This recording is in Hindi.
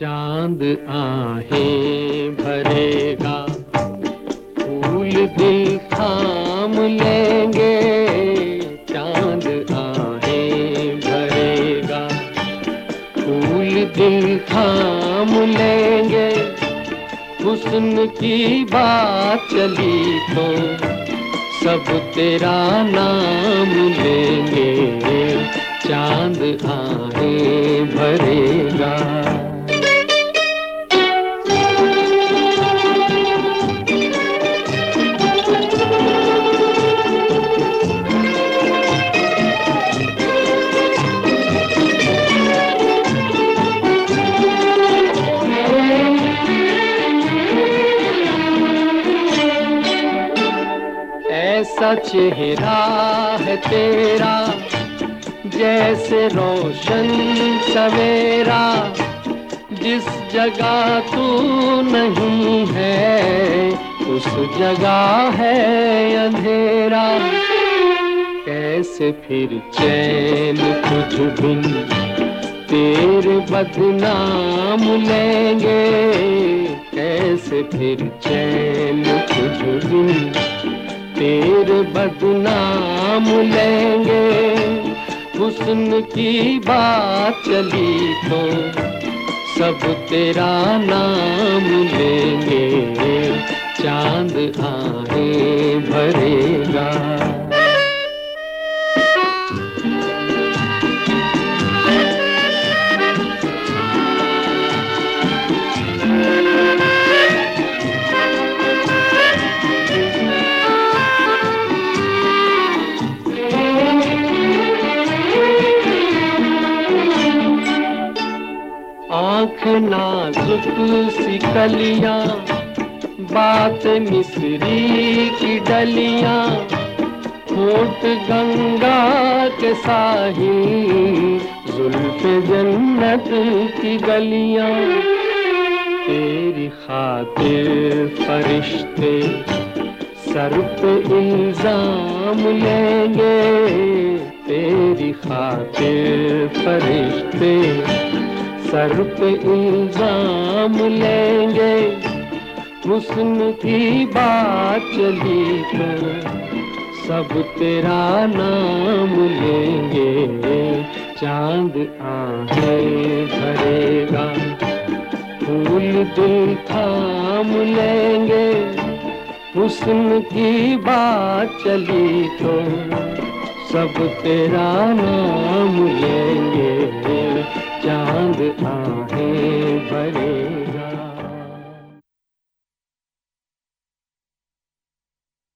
चाँद आहे भरेगा। फूल दिल थाम लेंगे। चाँद आहे भरेगा। फूल दिल थाम लेंगे। हुस्न की बात चली तो सब तेरा नाम लेंगे। चाँद आहे भरेगा। ऐसा चेहरा है तेरा, जैसे रोशन सवेरा। जिस जगह तू नहीं है, उस जगह है अंधेरा। कैसे फिर चैन कुछ बिन तेरे बदनाम लेंगे? कैसे फिर चैन कुछ बिन तेरे बदनाम लेंगे। हुस्न की बात चली तो सब तेरा नाम लेंगे। चाँद आए भरेगा आँख नाजुक सी कलियाँ, बात मिसरी की डलियाँ। होठ गंगा के साहिल जुल्फ जन्नत की गलियाँ। तेरी खातिर फरिश्ते सर पे इल्ज़ाम लेंगे। तेरी खातिर फरिश्ते सर पे इल्ज़ाम लेंगे। हुस्न की बात चली कर सब तेरा नाम लेंगे। चाँद आहे भरेगा, फूल दिल थाम लेंगे। हुस्न की बात चली तो सब तेरा नाम लेंगे। चाँद आहें भरे